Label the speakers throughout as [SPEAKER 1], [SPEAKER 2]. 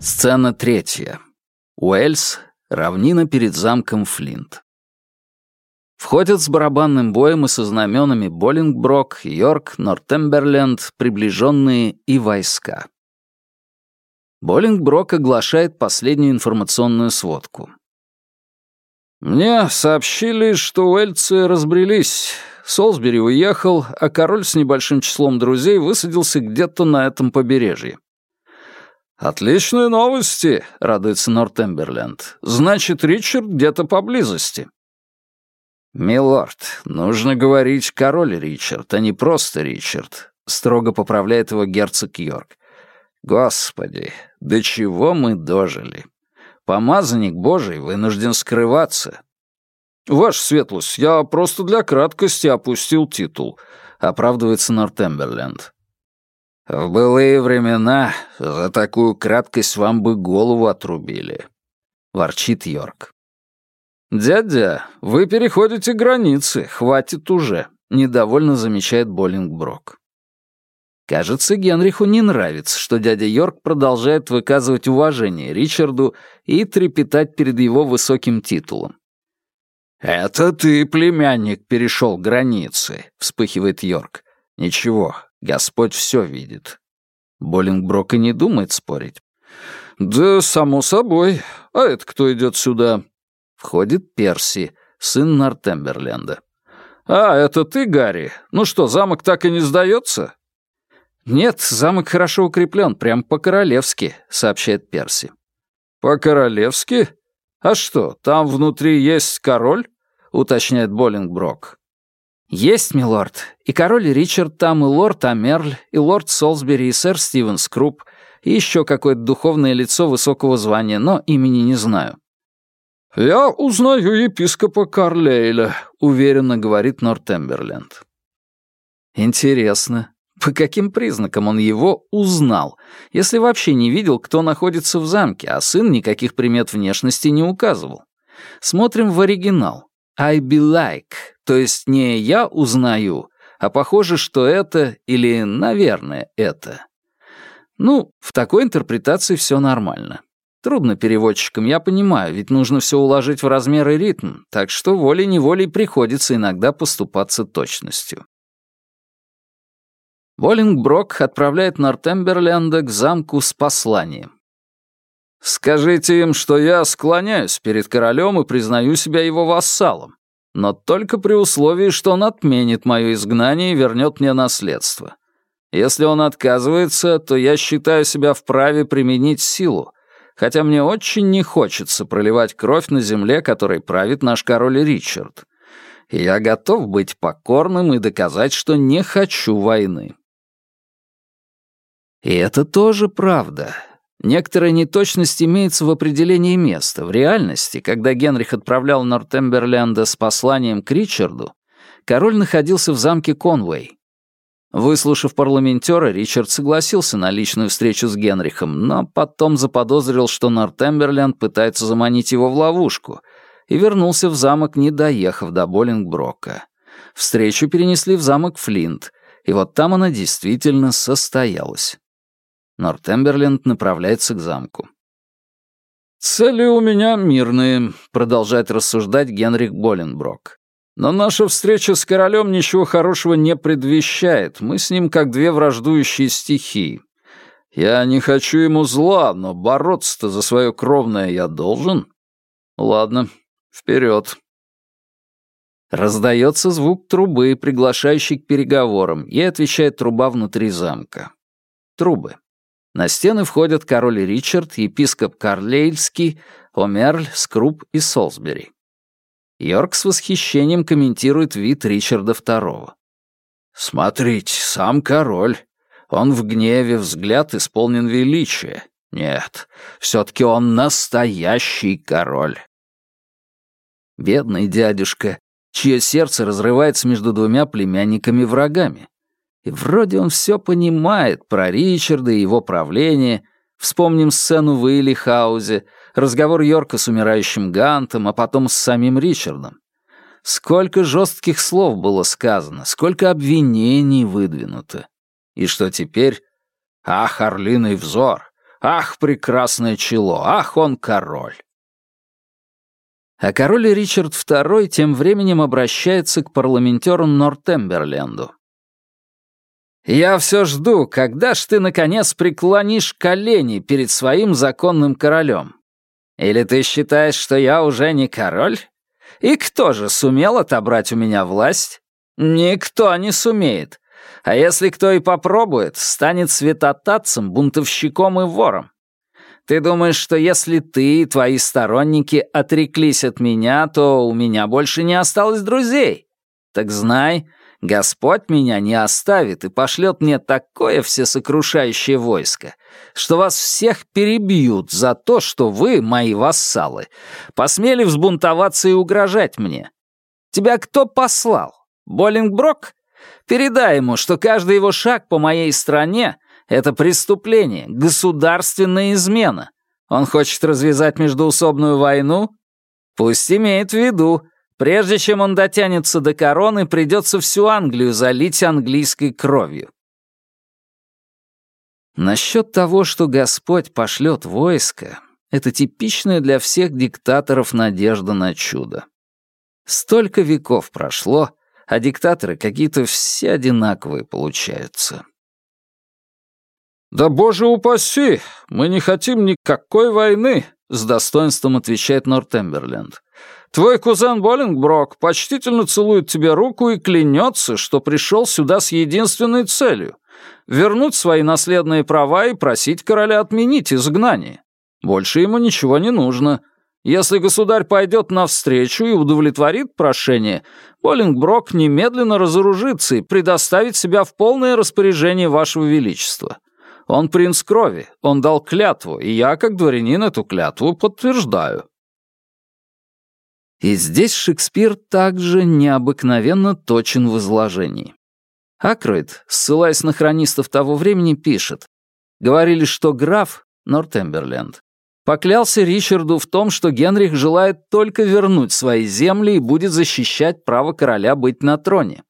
[SPEAKER 1] Сцена третья. Уэльс. Равнина перед замком Флинт. Входят с барабанным боем и со знаменами Боллингброк, Йорк, Нортемберленд, приближенные и войска. Боллингброк оглашает последнюю информационную сводку. «Мне сообщили, что уэльцы разбрелись. Солсбери уехал, а король с небольшим числом друзей высадился где-то на этом побережье. «Отличные новости», — радуется Нортемберленд. «Значит, Ричард где-то поблизости». «Милорд, нужно говорить король Ричард, а не просто Ричард», — строго поправляет его герцог Йорк. «Господи, до чего мы дожили? Помазанник Божий вынужден скрываться». «Ваша светлость, я просто для краткости опустил титул», — оправдывается Нортемберленд. В былые времена за такую краткость вам бы голову отрубили», — ворчит Йорк. «Дядя, вы переходите границы, хватит уже», — недовольно замечает Боллингброк. Кажется, Генриху не нравится, что дядя Йорк продолжает выказывать уважение Ричарду и трепетать перед его высоким титулом. «Это ты, племянник, перешел границы», — вспыхивает Йорк. «Ничего, Господь все видит. Боллингброк и не думает спорить. «Да, само собой. А это кто идет сюда?» Входит Перси, сын Нортемберленда. «А, это ты, Гарри? Ну что, замок так и не сдается?» «Нет, замок хорошо укреплен, прям по-королевски», — сообщает Перси. «По-королевски? А что, там внутри есть король?» — уточняет Боллингброк. «Есть, милорд. И король Ричард там, и лорд Амерль, и лорд Солсбери, и сэр Стивен Скруп, и еще какое-то духовное лицо высокого звания, но имени не знаю». «Я узнаю епископа Карлейля», — уверенно говорит Нортемберленд. «Интересно, по каким признакам он его узнал, если вообще не видел, кто находится в замке, а сын никаких примет внешности не указывал? Смотрим в оригинал. I be like, то есть не «я узнаю», а похоже, что это или, наверное, это. Ну, в такой интерпретации все нормально. Трудно переводчикам, я понимаю, ведь нужно все уложить в размер и ритм, так что волей-неволей приходится иногда поступаться точностью. Боллингброк отправляет Нортемберленда к замку с посланием. Скажите им, что я склоняюсь перед королем и признаю себя его вассалом, но только при условии, что он отменит мое изгнание и вернет мне наследство. Если он отказывается, то я считаю себя вправе применить силу, хотя мне очень не хочется проливать кровь на земле, которой правит наш король Ричард. И я готов быть покорным и доказать, что не хочу войны. И это тоже правда. Некоторая неточность имеется в определении места. В реальности, когда Генрих отправлял Нортемберленда с посланием к Ричарду, король находился в замке Конвей. Выслушав парламентера, Ричард согласился на личную встречу с Генрихом, но потом заподозрил, что Нортемберленд пытается заманить его в ловушку, и вернулся в замок, не доехав до Боллингброка. Встречу перенесли в замок Флинт, и вот там она действительно состоялась. Нортемберленд направляется к замку. «Цели у меня мирные», — продолжает рассуждать Генрих Боленброк. «Но наша встреча с королем ничего хорошего не предвещает. Мы с ним как две враждующие стихии. Я не хочу ему зла, но бороться-то за свое кровное я должен. Ладно, вперед. Раздается звук трубы, приглашающей к переговорам, и отвечает труба внутри замка. Трубы. На стены входят король Ричард, епископ Карлейльский, Омерль, Скруп и Солсбери. Йорк с восхищением комментирует вид Ричарда II. «Смотрите, сам король. Он в гневе, взгляд исполнен величия. Нет, все-таки он настоящий король». Бедный дядюшка, чье сердце разрывается между двумя племянниками-врагами. И вроде он все понимает про Ричарда и его правление. Вспомним сцену в Эйлихаузе, разговор Йорка с умирающим Гантом, а потом с самим Ричардом. Сколько жестких слов было сказано, сколько обвинений выдвинуто. И что теперь? Ах, орлиный взор! Ах, прекрасное чело! Ах, он король!» А король Ричард II тем временем обращается к парламентеру Нортемберленду. «Я все жду, когда ж ты, наконец, преклонишь колени перед своим законным королем. Или ты считаешь, что я уже не король? И кто же сумел отобрать у меня власть? Никто не сумеет. А если кто и попробует, станет святотатцем, бунтовщиком и вором. Ты думаешь, что если ты и твои сторонники отреклись от меня, то у меня больше не осталось друзей? Так знай, Господь меня не оставит и пошлет мне такое всесокрушающее войско, что вас всех перебьют за то, что вы, мои вассалы, посмели взбунтоваться и угрожать мне. Тебя кто послал? Боллингброк? Передай ему, что каждый его шаг по моей стране — это преступление, государственная измена. Он хочет развязать междоусобную войну? Пусть имеет в виду, прежде чем он дотянется до короны, придется всю Англию залить английской кровью. Насчет того, что Господь пошлет войско, это типичная для всех диктаторов надежда на чудо. Столько веков прошло, а диктаторы какие-то все одинаковые получаются. «Да боже упаси! Мы не хотим никакой войны!» — с достоинством отвечает Нортемберленд. «Твой кузен Боллингброк почтительно целует тебе руку и клянется, что пришел сюда с единственной целью — вернуть свои наследные права и просить короля отменить изгнание. Больше ему ничего не нужно. Если государь пойдет навстречу и удовлетворит прошение, Боллингброк немедленно разоружится и предоставит себя в полное распоряжение вашего величества. Он принц крови, он дал клятву, и я, как дворянин, эту клятву подтверждаю». И здесь Шекспир также необыкновенно точен в изложении. Акроид, ссылаясь на хронистов того времени, пишет, «Говорили, что граф, Нортемберленд, поклялся Ричарду в том, что Генрих желает только вернуть свои земли и будет защищать право короля быть на троне.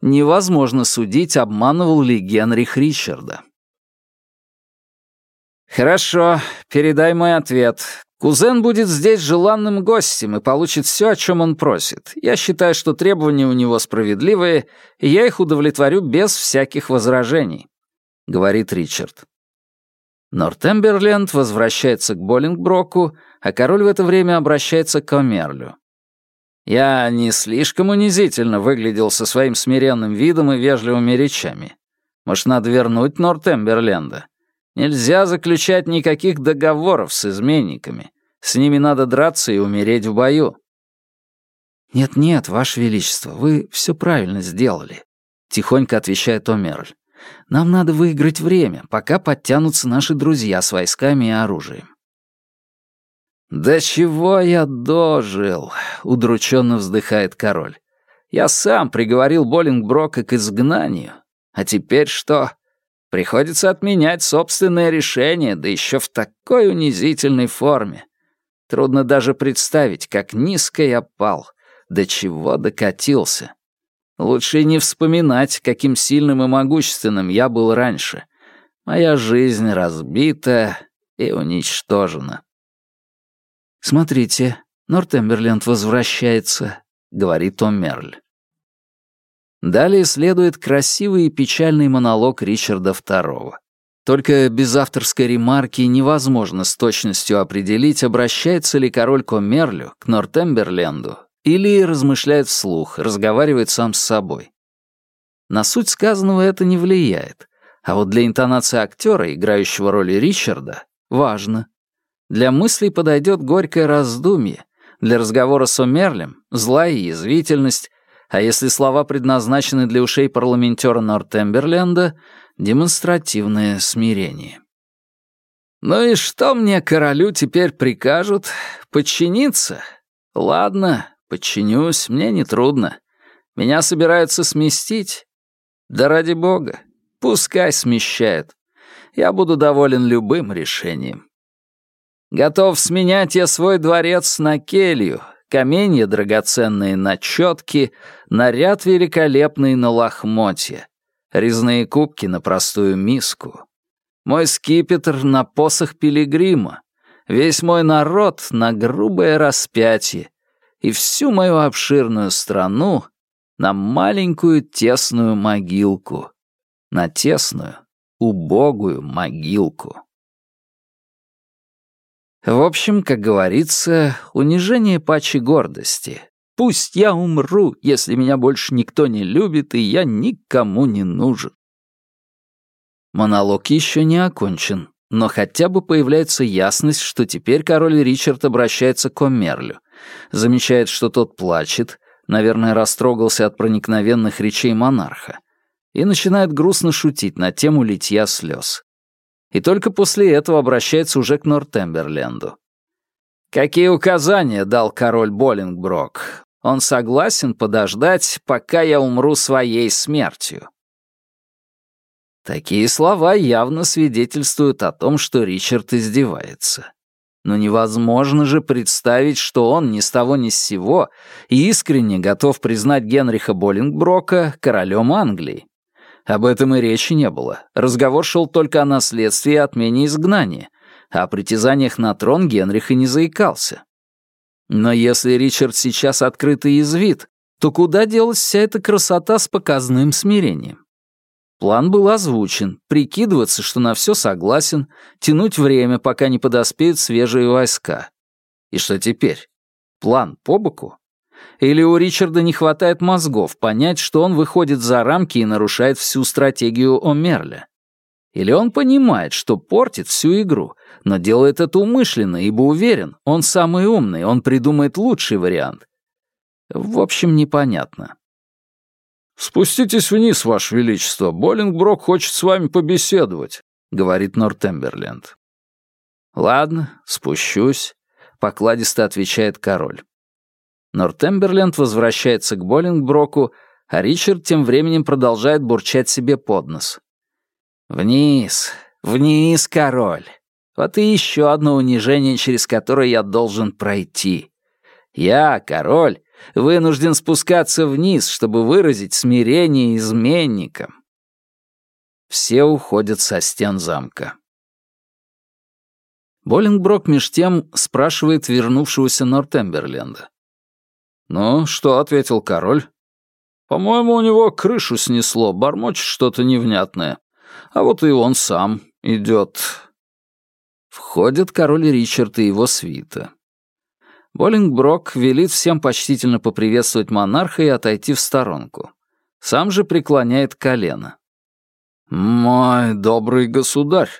[SPEAKER 1] Невозможно судить, обманывал ли Генрих Ричарда. «Хорошо, передай мой ответ. Кузен будет здесь желанным гостем и получит все, о чем он просит. Я считаю, что требования у него справедливые, и я их удовлетворю без всяких возражений», — говорит Ричард. Нортемберленд возвращается к Боллингброку, а король в это время обращается к Омерлю. Я не слишком унизительно выглядел со своим смиренным видом и вежливыми речами. Может, надо вернуть Нортемберленда? Нельзя заключать никаких договоров с изменниками. С ними надо драться и умереть в бою. «Нет-нет, Ваше Величество, вы все правильно сделали», — тихонько отвечает Омерль. Нам надо выиграть время, пока подтянутся наши друзья с войсками и оружием». «Да чего я дожил?» — удрученно вздыхает король. «Я сам приговорил Боллингброка к изгнанию. А теперь что? Приходится отменять собственное решение, да еще в такой унизительной форме. Трудно даже представить, как низко я пал, до чего докатился. Лучше не вспоминать, каким сильным и могущественным я был раньше. Моя жизнь разбита и уничтожена. «Смотрите, Нортемберленд возвращается», — говорит Том Мерль. Далее следует красивый и печальный монолог Ричарда II. Только без авторской ремарки невозможно с точностью определить, обращается ли король Коммерлю к Нортемберленду или размышляет вслух, разговаривает сам с собой. На суть сказанного это не влияет, а вот для интонации актера, играющего роль Ричарда, важно. Для мыслей подойдет горькое раздумье, для разговора с Омерлем — злая язвительность, а если слова предназначены для ушей парламентера Нортемберленда — демонстративное смирение. «Ну и что мне, королю, теперь прикажут? Подчиниться? Ладно, Подчинюсь, мне нетрудно. Меня собираются сместить? Да ради бога, пускай смещают. Я буду доволен любым решением. Готов сменять я свой дворец на келью, каменья драгоценные на четки, наряд великолепный на лохмотья, резные кубки на простую миску. Мой скипетр на посох пилигрима. Весь мой народ на грубое распятие. И всю мою обширную страну на маленькую тесную могилку. На тесную, убогую могилку. В общем, как говорится, унижение пачи гордости. Пусть я умру, если меня больше никто не любит, и я никому не нужен. Монолог еще не окончен, но хотя бы появляется ясность, что теперь король Ричард обращается к Омерлю. Замечает, что тот плачет, наверное, растрогался от проникновенных речей монарха, и начинает грустно шутить на тему литья слез и только после этого обращается уже к Нортемберленду. «Какие указания дал король Боллингброк? Он согласен подождать, пока я умру своей смертью». Такие слова явно свидетельствуют о том, что Ричард издевается. Но невозможно же представить, что он ни с того ни с сего искренне готов признать Генриха Боллингброка королем Англии. Об этом и речи не было. Разговор шел только о наследстве и отмене изгнания. А о притязаниях на трон Генрих и не заикался. Но если Ричард сейчас открыто язвит, то куда делась вся эта красота с показным смирением? План был озвучен, прикидываться, что на все согласен, тянуть время, пока не подоспеют свежие войска. И что теперь? План по боку? Или у Ричарда не хватает мозгов понять, что он выходит за рамки и нарушает всю стратегию Омерля? Или он понимает, что портит всю игру, но делает это умышленно, ибо уверен, он самый умный, он придумает лучший вариант. В общем, непонятно. «Спуститесь вниз, Ваше Величество, Боллингброк хочет с вами побеседовать», — говорит Нортемберленд. «Ладно, спущусь», — покладисто отвечает король. Нортемберленд возвращается к Боллингброку, а Ричард тем временем продолжает бурчать себе под нос. «Вниз, вниз, король! Вот и еще одно унижение, через которое я должен пройти. Я, король, вынужден спускаться вниз, чтобы выразить смирение изменникам». Все уходят со стен замка. Боллингброк меж тем спрашивает вернувшегося Нортемберленда. «Ну, что?» — ответил король. «По-моему, у него крышу снесло, бормочет что-то невнятное. А вот и он сам идет». Входят король Ричард и его свита. Боллингброк велит всем почтительно поприветствовать монарха и отойти в сторонку. Сам же преклоняет колено. «Мой добрый государь!»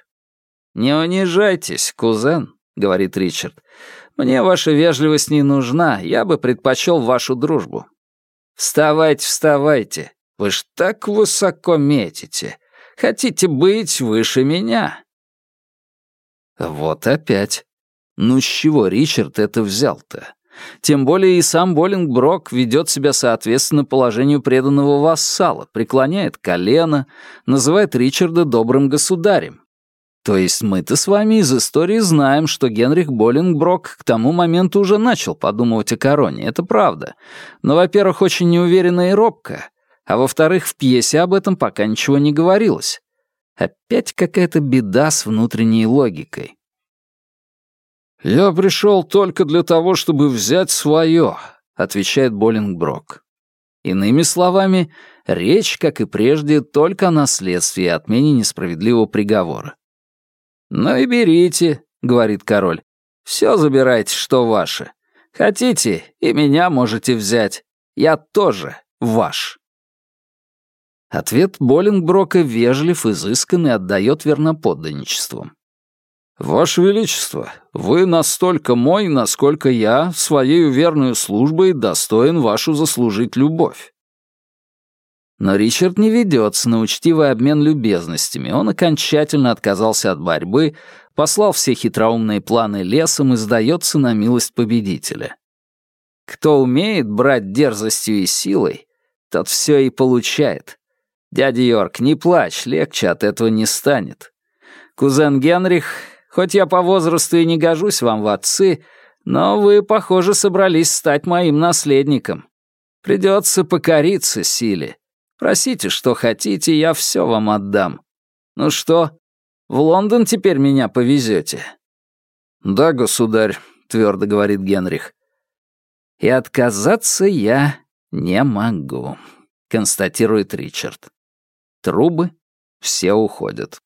[SPEAKER 1] «Не унижайтесь, кузен», — говорит Ричард. Мне ваша вежливость не нужна, я бы предпочел вашу дружбу. Вставайте, вставайте. Вы ж так высоко метите. Хотите быть выше меня?» Вот опять. Ну с чего Ричард это взял-то? Тем более и сам Боллингброк ведет себя соответственно положению преданного вассала, преклоняет колено, называет Ричарда добрым государем. То есть мы-то с вами из истории знаем, что Генрих Боллингброк к тому моменту уже начал подумывать о короне, это правда. Но, во-первых, очень неуверенно и робко, а во-вторых, в пьесе об этом пока ничего не говорилось. Опять какая-то беда с внутренней логикой. «Я пришел только для того, чтобы взять свое», — отвечает Боллингброк. Иными словами, речь, как и прежде, только о наследстве и отмене несправедливого приговора. «Ну и берите», — говорит король. «Все забирайте, что ваше. Хотите, и меня можете взять. Я тоже ваш». Ответ Боллингброка вежлив, изыскан и отдает верноподданничеством. «Ваше Величество, вы настолько мой, насколько я, своей верной службой, достоин вашу заслужить любовь. Но Ричард не ведется на учтивый обмен любезностями. Он окончательно отказался от борьбы, послал все хитроумные планы лесом и сдается на милость победителя. Кто умеет брать дерзостью и силой, тот все и получает. Дядя Йорк, не плачь, легче от этого не станет. Кузен Генрих, хоть я по возрасту и не гожусь вам в отцы, но вы, похоже, собрались стать моим наследником. Придется покориться силе. Просите, что хотите, я все вам отдам. Ну что, В Лондон теперь меня повезете?» «Да, государь», — твердо говорит Генрих. «И отказаться я не могу», — констатирует Ричард. Трубы все уходят.